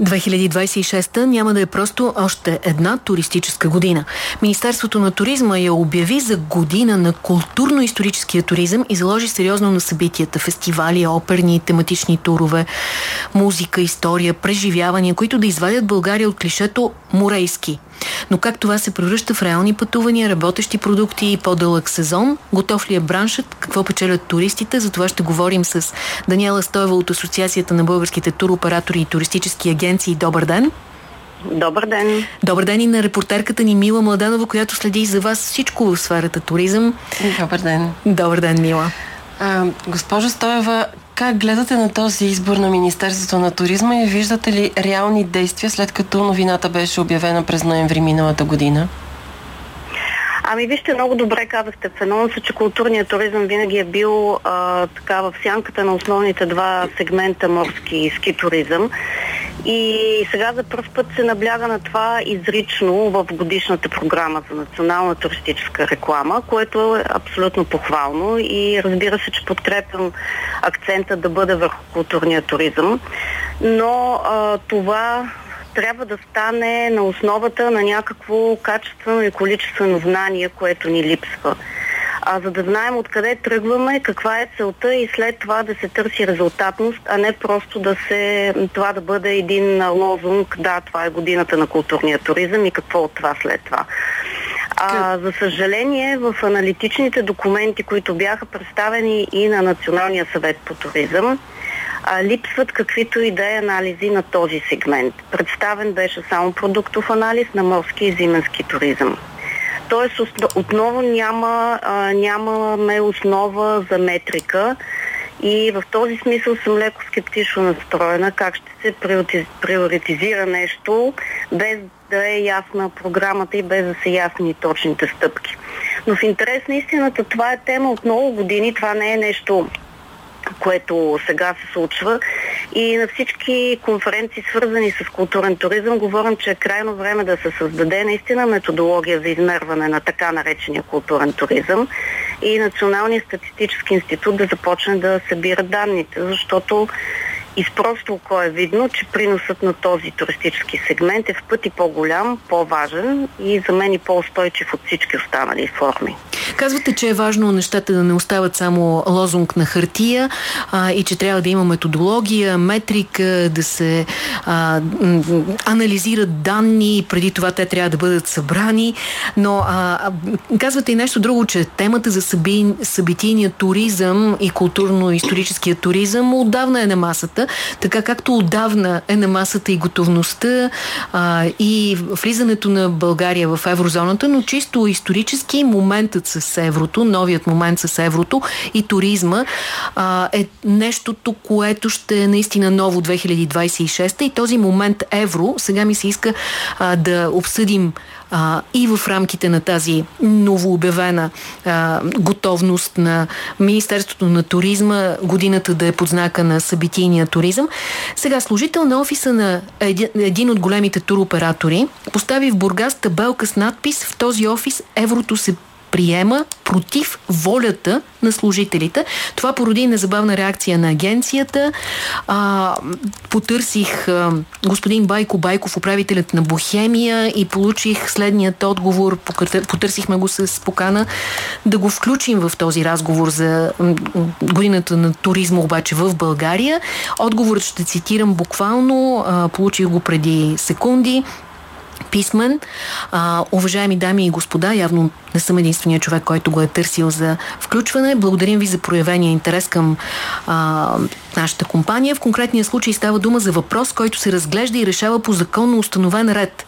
2026 няма да е просто още една туристическа година. Министерството на туризма я обяви за година на културно-историческия туризъм и заложи сериозно на събитията, фестивали, оперни, тематични турове, музика, история, преживявания, които да извадят България от клишето «морейски». Но как това се превръща в реални пътувания, работещи продукти и по-дълъг сезон? Готов ли е браншът? Какво печелят туристите? За това ще говорим с Даниела Стоева от Асоциацията на българските туроператори и туристически агенции. Добър ден! Добър ден! Добър ден и на репортерката ни Мила Младанова, която следи за вас всичко в сферата туризъм. Добър ден! Добър ден, Мила! А, госпожа Стоева, как гледате на този избор на Министерството на туризма и виждате ли реални действия след като новината беше обявена през ноември миналата година? Ами вижте, много добре казахте в анонса, че културният туризъм винаги е бил а, така в сянката на основните два сегмента морски и ски туризъм. И сега за първ път се набляга на това изрично в годишната програма за национална туристическа реклама, което е абсолютно похвално и разбира се, че подкрепям акцента да бъде върху културния туризъм. Но а, това трябва да стане на основата на някакво качествено и количествено знание, което ни липсва. А за да знаем откъде тръгваме, каква е целта и след това да се търси резултатност, а не просто да се, това да бъде един лозунг, да, това е годината на културния туризъм и какво от това след това. А, за съжаление, в аналитичните документи, които бяха представени и на Националния съвет по туризъм, а, липсват каквито и да е анализи на този сегмент. Представен беше само продуктов анализ на морски и зименски туризъм. Тоест отново няма, а, нямаме основа за метрика. И в този смисъл съм леко скептично настроена. Как ще се приоритизира нещо без да е ясна програмата и без да са ясни точните стъпки. Но в интерес на истината това е тема от много години, това не е нещо което сега се случва. И на всички конференции, свързани с културен туризъм, говорим, че е крайно време да се създаде наистина методология за измерване на така наречения културен туризъм и Националният статистически институт да започне да събира данните, защото и с просто око е видно, че приносът на този туристически сегмент е в пъти по-голям, по-важен и за мен и по-устойчив от всички останали форми. Казвате, че е важно нещата да не остават само лозунг на хартия а, и че трябва да има методология, метрика, да се а, анализират данни, и преди това те трябва да бъдат събрани. Но а, казвате и нещо друго, че темата за съби, събитийния туризъм и културно-историческия туризъм отдавна е на масата, така както отдавна е на масата и готовността а, и влизането на България в еврозоната, но чисто исторически моментът с еврото, новият момент с еврото и туризма а, е нещото, което ще е наистина ново 2026 и този момент евро, сега ми се иска а, да обсъдим а, и в рамките на тази новообявена а, готовност на Министерството на туризма, годината да е под знака на събитийния туризъм. Сега служител на офиса на един, един от големите туроператори постави в Бургас табелка с надпис в този офис еврото се приема против волята на служителите. Това породи незабавна реакция на агенцията. А, потърсих а, господин Байко Байков, управителят на Бохемия и получих следният отговор. Потърсихме го с покана да го включим в този разговор за годината на туризма обаче в България. Отговорът ще цитирам буквално. А, получих го преди секунди писмен. А, уважаеми дами и господа, явно не съм единствения човек, който го е търсил за включване. Благодарим ви за проявения интерес към а, нашата компания. В конкретния случай става дума за въпрос, който се разглежда и решава по законно установен ред.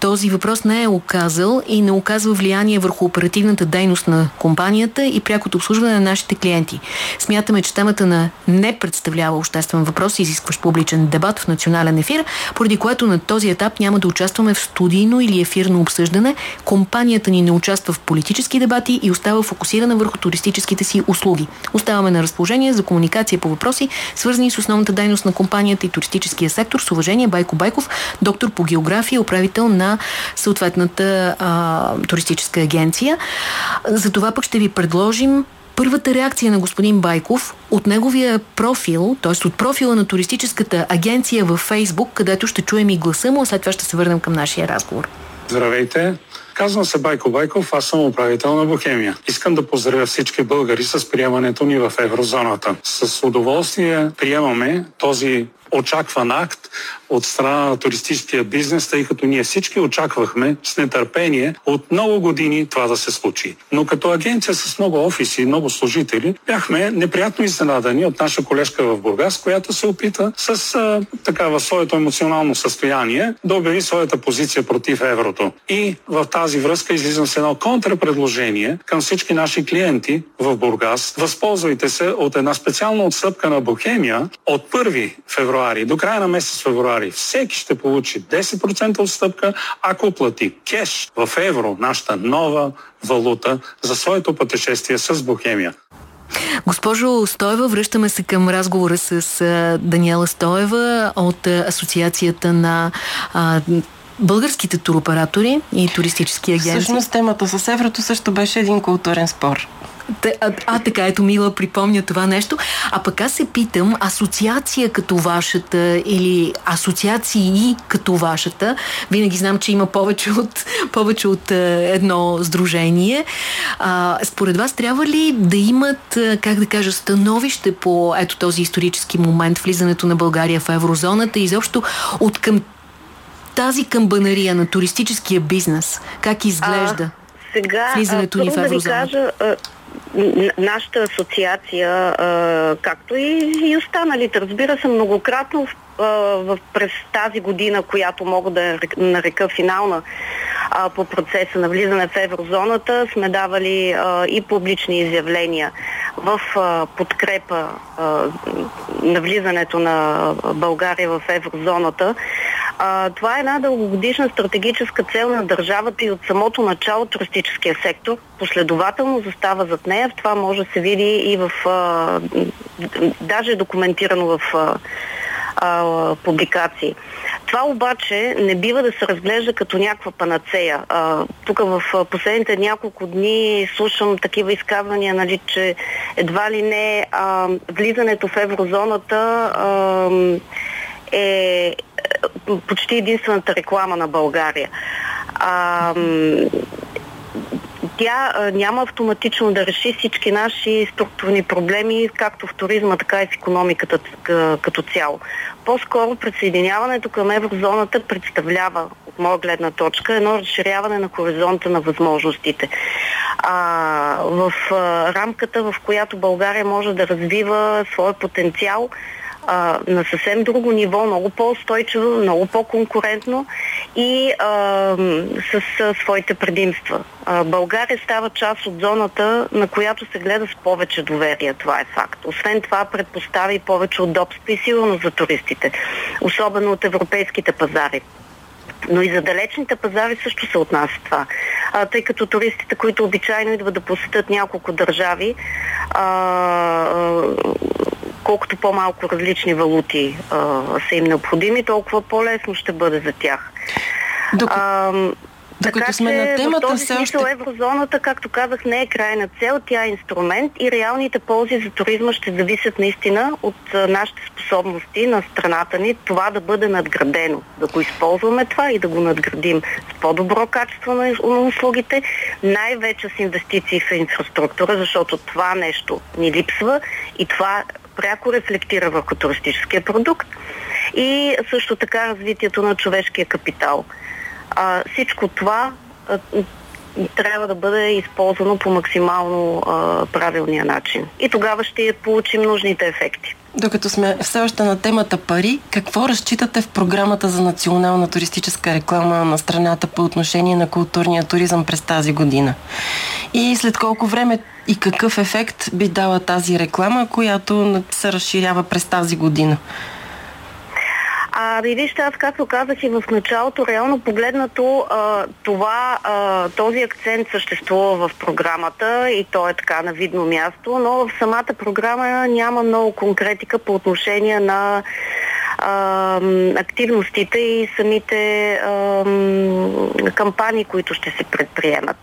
Този въпрос не е оказал и не оказва влияние върху оперативната дейност на компанията и прякото обслужване на нашите клиенти. Смятаме, че темата на не представлява обществен въпрос, изискващ публичен дебат в национален ефир, поради което на този етап няма да участваме в студийно или ефирно обсъждане. Компанията ни не участва в политически дебати и остава фокусирана върху туристическите си услуги. Оставаме на разположение за комуникация по въпроси, свързани с основната дейност на компанията и туристическия сектор. С уважение Байко Байков, доктор по география, управител на съответната а, туристическа агенция. За това пък ще ви предложим първата реакция на господин Байков от неговия профил, т.е. от профила на туристическата агенция във Фейсбук, където ще чуем и гласа му, а след това ще се върнем към нашия разговор. Здравейте! Казвам се Байко Байков, аз съм управител на Бохемия. Искам да поздравя всички българи с приемането ни в еврозоната. С удоволствие приемаме този очакван акт от страна на туристическия бизнес, тъй като ние всички очаквахме с нетърпение от много години това да се случи. Но като агенция с много офиси и много служители, бяхме неприятно изненадани от наша колежка в Бургас, която се опита с а, така в своето емоционално състояние да обяви своята позиция против еврото. И в тази връзка излизам с едно контрапредложение към всички наши клиенти в Бургас. Възползвайте се от една специална отстъпка на Бохемия от 1 февруари до края на месец февруари всеки ще получи 10% отстъпка, ако плати кеш в евро, нашата нова валута, за своето пътешествие с Бохемия. Госпожо Стоева, връщаме се към разговора с Даниела Стоева от Асоциацията на а, българските туроператори и туристически агенции. Всъщност темата с еврото също беше един културен спор. А, а така, ето Мила припомня това нещо. А пък аз се питам, асоциация като вашата или асоциации като вашата, винаги знам, че има повече от, повече от едно сдружение. А, според вас трябва ли да имат, как да кажа, становище по ето този исторически момент, влизането на България в еврозоната и изобщо от към тази камбанария на туристическия бизнес, как изглежда? А, сега, влизането ни в еврозоната? Да ви кажа, нашата асоциация, както и, и останалите, разбира се, многократно в, през тази година, която мога да нарека финална по процеса на влизане в еврозоната, сме давали и публични изявления в подкрепа на влизането на България в еврозоната. А, това е една дългогодишна стратегическа цел на държавата и от самото начало туристическия сектор последователно застава зад нея. Това може да се види и в... А, даже е документирано в а, публикации. Това обаче не бива да се разглежда като някаква панацея. Тук в последните няколко дни слушам такива изказвания, нали, че едва ли не а, влизането в еврозоната а, е почти единствената реклама на България. А, тя а, няма автоматично да реши всички наши структурни проблеми, както в туризма, така и в економиката като цяло. По-скоро присъединяването към еврозоната представлява, от моя гледна точка, едно разширяване на хоризонта на възможностите. А, в а, рамката, в която България може да развива своя потенциал, а, на съвсем друго ниво, много по-устойчиво, много по-конкурентно и а, с а, своите предимства. А, България става част от зоната, на която се гледа с повече доверие. Това е факт. Освен това, предпостави повече удобство и сигурност за туристите, особено от европейските пазари. Но и за далечните пазари също се отнася това. А, тъй като туристите, които обичайно идват да посетят няколко държави, а, колкото по-малко различни валути а, са им необходими, толкова по-лесно ще бъде за тях. Докато, а, докато така сме на темата, в този смисъл още... еврозоната, както казах, не е крайна цел, тя е инструмент и реалните ползи за туризма ще зависят наистина от нашите способности на страната ни това да бъде надградено, да го използваме това и да го надградим с по-добро качество на услугите, най-вече с инвестиции в инфраструктура, защото това нещо ни липсва и това пряко рефлектира върху туристическия продукт и също така развитието на човешкия капитал. А, всичко това а, трябва да бъде използвано по максимално а, правилния начин. И тогава ще получим нужните ефекти. Докато сме все още на темата пари, какво разчитате в програмата за национална туристическа реклама на страната по отношение на културния туризъм през тази година? И след колко време и какъв ефект би дала тази реклама, която се разширява през тази година? А, и вижте, аз както казах и в началото, реално погледнато а, това, а, този акцент съществува в програмата и то е така на видно място, но в самата програма няма много конкретика по отношение на а, активностите и самите а, кампании, които ще се предприемат.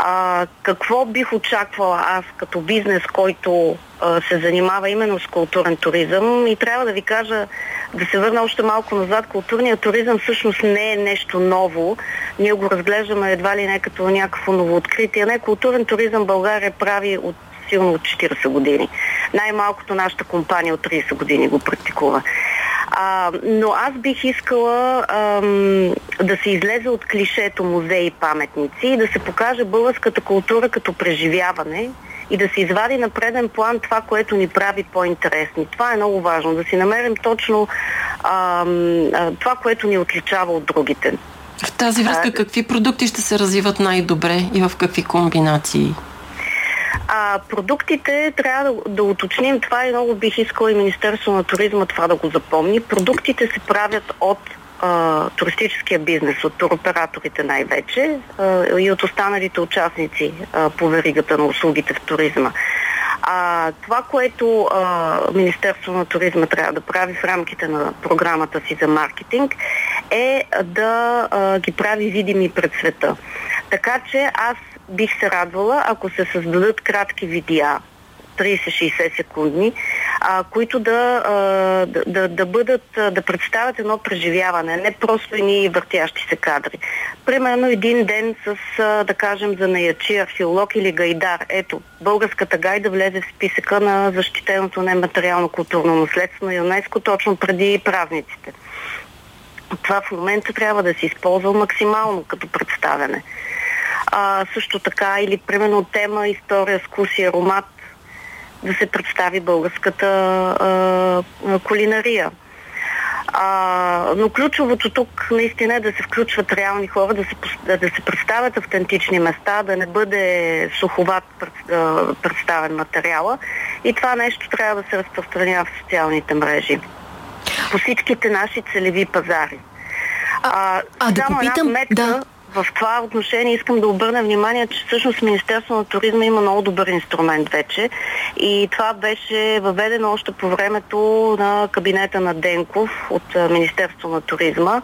А, какво бих очаквала аз като бизнес, който а, се занимава именно с културен туризъм и трябва да ви кажа, да се върна още малко назад, културният туризъм всъщност не е нещо ново. Ние го разглеждаме едва ли не като някакво новооткритие. Не, културен туризъм България прави от силно от 40 години. Най-малкото нашата компания от 30 години го практикува. А, но аз бих искала ам, да се излезе от клишето музеи и паметници и да се покаже българската култура като преживяване и да се извади на преден план това, което ни прави по-интересни. Това е много важно, да си намерим точно ам, а, това, което ни отличава от другите. В тази връзка какви продукти ще се развиват най-добре и в какви комбинации? А, продуктите трябва да, да уточним това и много бих искала и Министерство на туризма това да го запомни. Продуктите се правят от туристическия бизнес, от туроператорите най-вече и от останалите участници по веригата на услугите в туризма. А, това, което а, Министерство на туризма трябва да прави в рамките на програмата си за маркетинг е да а, ги прави видими пред света. Така че аз бих се радвала, ако се създадат кратки видеа, 30-60 секундни, а, които да, а, да, да, да бъдат, да представят едно преживяване, не просто едни въртящи се кадри. Примерно един ден с, а, да кажем, за наячи археолог или гайдар. Ето, българската гайда влезе в списъка на защитеното нематериално културно наследство на ЮНЕСКО точно преди празниците. Това в момента трябва да се използва максимално като представяне. А, също така, или примерно тема, история, скусия, ромат, да се представи българската а, кулинария. А, но ключовото тук наистина е да се включват реални хора, да се, да се представят автентични места, да не бъде суховат представен материала. И това нещо трябва да се разпространява в социалните мрежи. По всичките наши целеви пазари. А, а да попитам, да в това отношение искам да обърна внимание, че всъщност Министерство на туризма има много добър инструмент вече и това беше въведено още по времето на кабинета на Денков от Министерство на туризма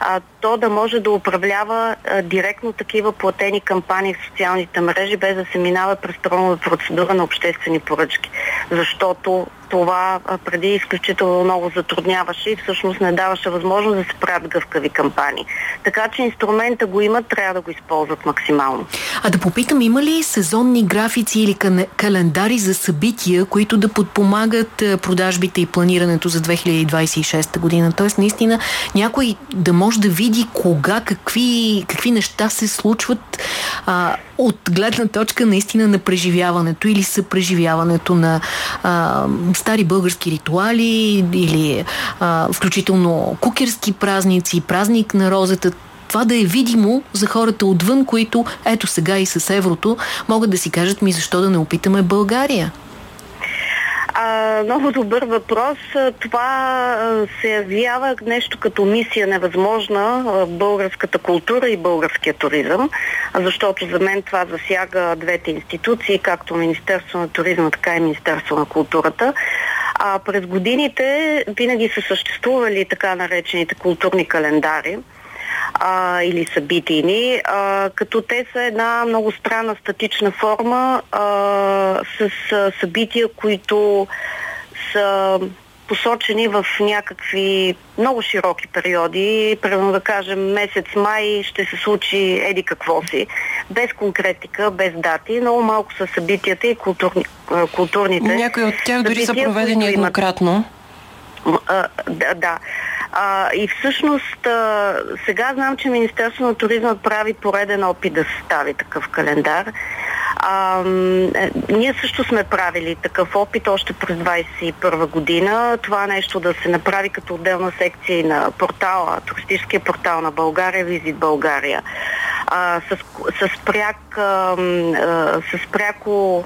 а, то да може да управлява а, директно такива платени кампании в социалните мрежи, без да се минава през трудова процедура на обществени поръчки. Защото това преди изключително много затрудняваше и всъщност не даваше възможност да се правят гъвкави кампании. Така че инструмента го имат, трябва да го използват максимално. А да попитам, има ли сезонни графици или календари за събития, които да подпомагат продажбите и планирането за 2026 година? Тоест, наистина, някой да може да види кога, какви, какви неща се случват а, от гледна точка наистина на преживяването или съпреживяването на а, стари български ритуали или а, включително кукерски празници, празник на розата, това да е видимо за хората отвън, които ето сега и с еврото могат да си кажат ми защо да не опитаме България. А, много добър въпрос. Това се явява нещо като мисия невъзможна в българската култура и българския туризъм, защото за мен това засяга двете институции, както Министерство на туризма, така и Министерство на културата. А през годините винаги са съществували така наречените културни календари а, или събитийни, а, като те са една много странна статична форма а, с а, събития, които са посочени в някакви много широки периоди. Примерно да кажем месец май ще се случи еди какво си. Без конкретика, без дати. Много малко са събитията и културни, културните. Някои от тях дори са проведени еднократно. Да, да. А, и всъщност а, сега знам, че Министерство на туризма прави пореден опит да състави такъв календар. А, е, ние също сме правили такъв опит още през 2021 година. Това нещо да се направи като отделна секция на портала, туристическия портал на България, Визит България. А, с, с, пряк, а, с пряко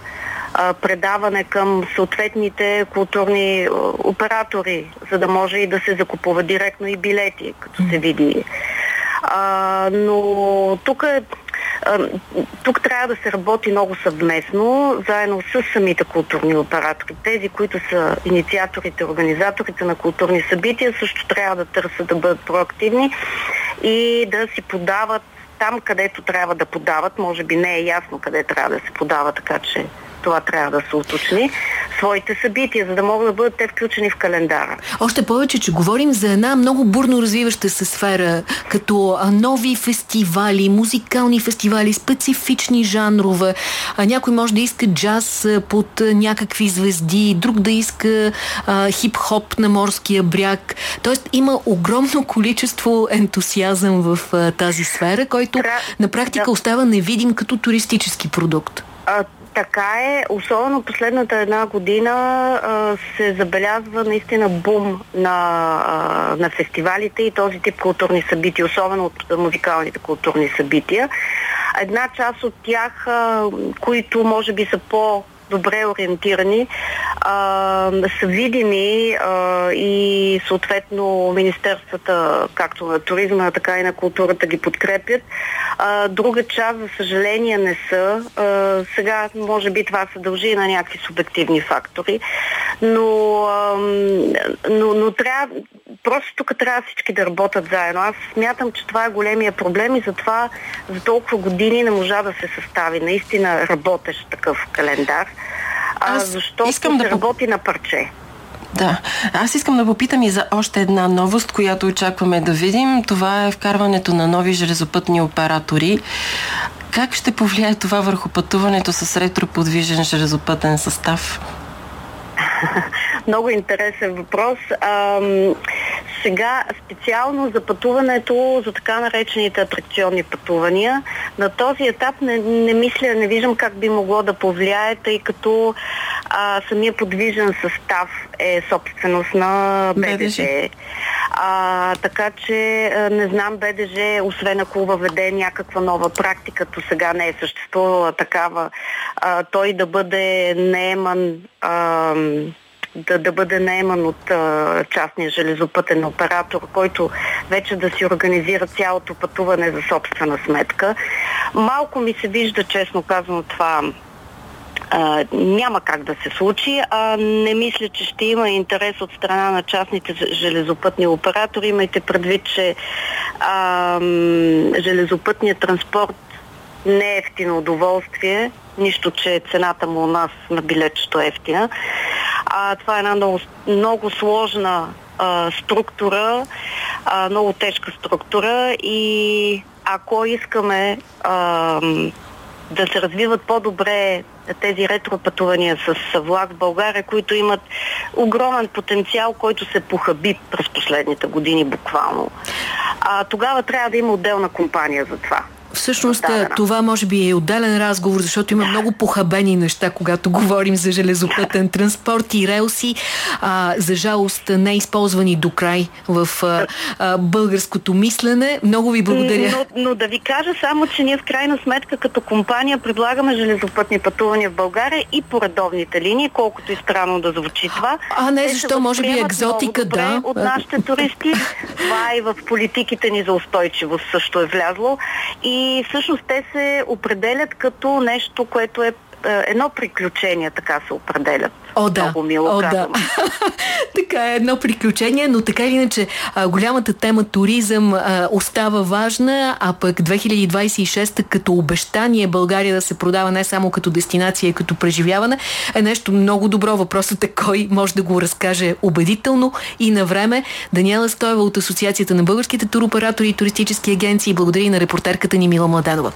а, предаване към съответните културни а, оператори, за да може и да се закупува директно и билети, като се види. А, но тук е тук трябва да се работи много съвместно, заедно с самите културни оператори. Тези, които са инициаторите, организаторите на културни събития, също трябва да търсят да бъдат проактивни и да си подават там, където трябва да подават, може би не е ясно къде трябва да се подава, така че това трябва да се уточни, своите събития, за да могат да бъдат те включени в календара. Още повече, че говорим за една много бурно развиваща се сфера, като нови фестивали, музикални фестивали, специфични жанрове. А някой може да иска джаз под някакви звезди, друг да иска хип-хоп на морския бряг. Тоест има огромно количество ентусиазъм в а, тази сфера, който Тра... на практика да. остава невидим като туристически продукт. А, така е, особено последната една година а, се забелязва наистина бум на, а, на фестивалите и този тип културни събития, особено от музикалните културни събития. Една част от тях, а, които може би са по добре ориентирани, а, са видими а, и съответно Министерствата, както на туризма, така и на културата ги подкрепят. А, друга част, за съжаление, не са. А, сега, може би, това се дължи и на някакви субективни фактори, но, а, но, но трябва, просто тук трябва всички да работят заедно. Аз смятам, че това е големия проблем и затова за толкова години не можа да се състави наистина работещ такъв календар. Аз защото искам да работи на парче. Да. Аз искам да попитам и за още една новост, която очакваме да видим. Това е вкарването на нови железопътни оператори. Как ще повлияе това върху пътуването с ретроподвижен железопътен състав? Много интересен въпрос. А, сега специално за пътуването, за така наречените атракционни пътувания, на този етап не, не мисля, не виждам как би могло да повлияе, тъй като а, самия подвижен състав е собственост на БДЖ. А, така че не знам БДЖ, освен ако въведе някаква нова практика, то сега не е съществувала такава, а, той да бъде нееман да, да бъде наеман от а, частния железопътен оператор, който вече да си организира цялото пътуване за собствена сметка. Малко ми се вижда, честно казано, това а, няма как да се случи. А, не мисля, че ще има интерес от страна на частните железопътни оператори. Имайте предвид, че а, железопътният транспорт не е ефтино удоволствие, нищо, че цената му у нас на билетчето е ефтина. А, това е една много, много сложна а, структура, а, много тежка структура и ако искаме а, да се развиват по-добре тези ретропътувания с влак в България, които имат огромен потенциал, който се похаби през последните години буквално. А, тогава трябва да има отделна компания за това. Всъщност да, това може би е отделен разговор, защото има много похабени неща, когато говорим за железопътен транспорт и релси. А, за жалост не използвани до край в а, а, българското мислене. Много ви благодаря. Но, но да ви кажа само, че ние в крайна сметка като компания предлагаме железопътни пътувания в България и по редовните линии, колкото и странно да звучи това. А не, защо? Може би екзотика, да. От нашите туристи. това и в политиките ни за устойчивост също е влязло. И и всъщност те се определят като нещо, което е едно приключение, така се определят. О, да. Много мило О, да. така е едно приключение, но така или иначе а, голямата тема туризъм а, остава важна, а пък 2026 като обещание България да се продава не само като дестинация, като преживяване, е нещо много добро. Въпросът е кой може да го разкаже убедително и на време. Даниела Стоева от Асоциацията на българските туроператори и туристически агенции благодари на репортерката ни Мила Младенова.